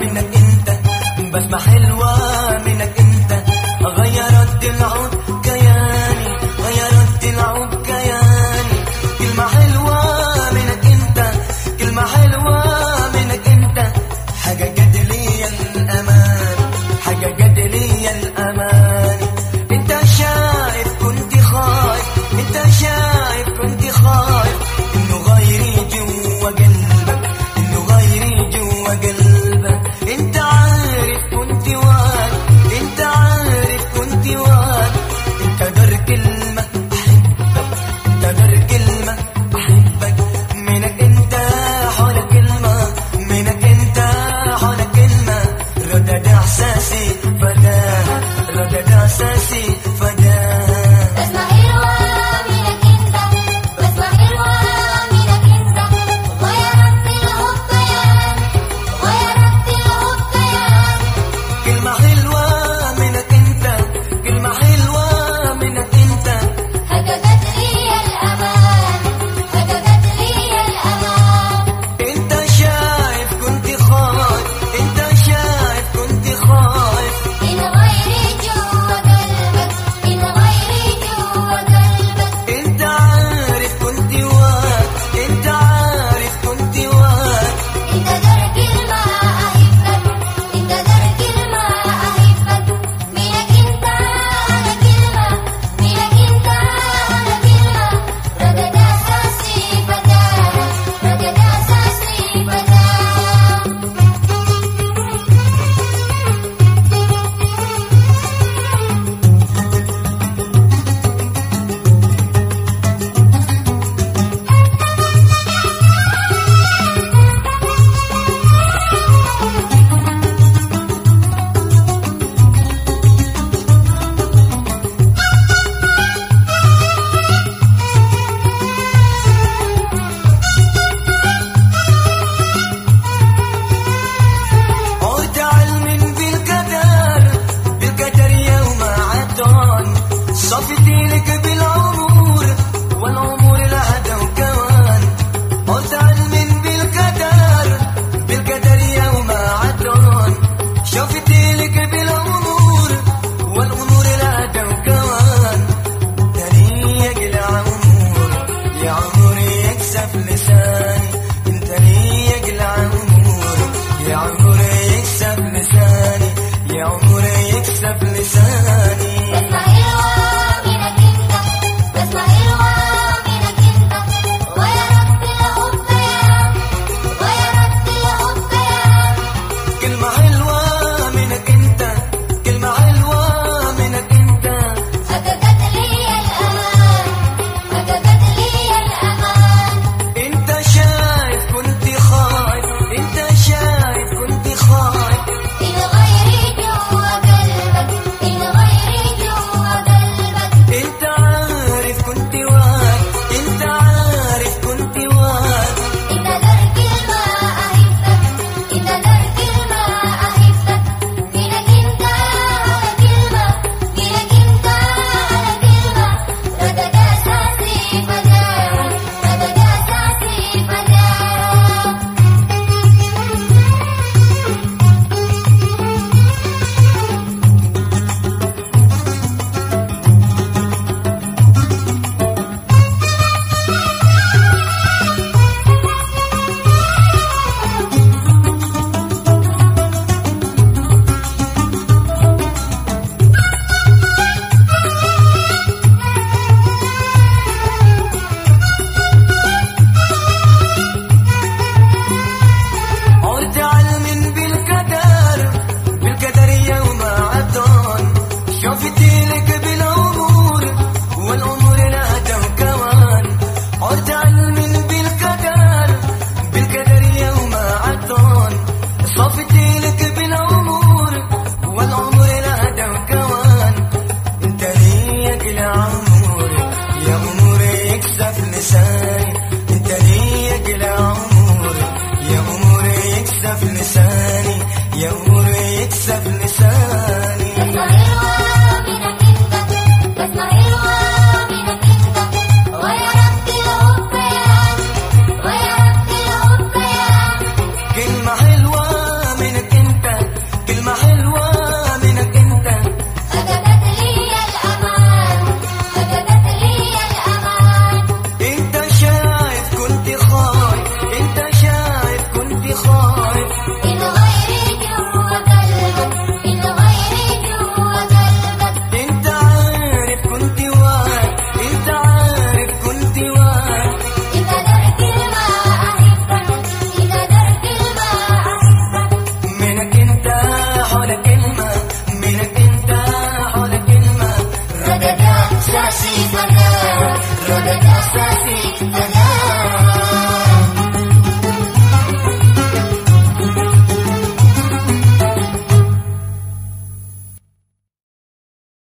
منك انت. بسمة حلوة فتيلك بالعمر والأمور لا كمان عرت علم بالقدر بالقدر يوم عطان. صفتيلك بالعمر والأمور لا كمان انت ليك العمر يا أمور يكسف لساني. انت ليك العمر يا أمور يكسف لساني. يا أمور Rodakasati Adha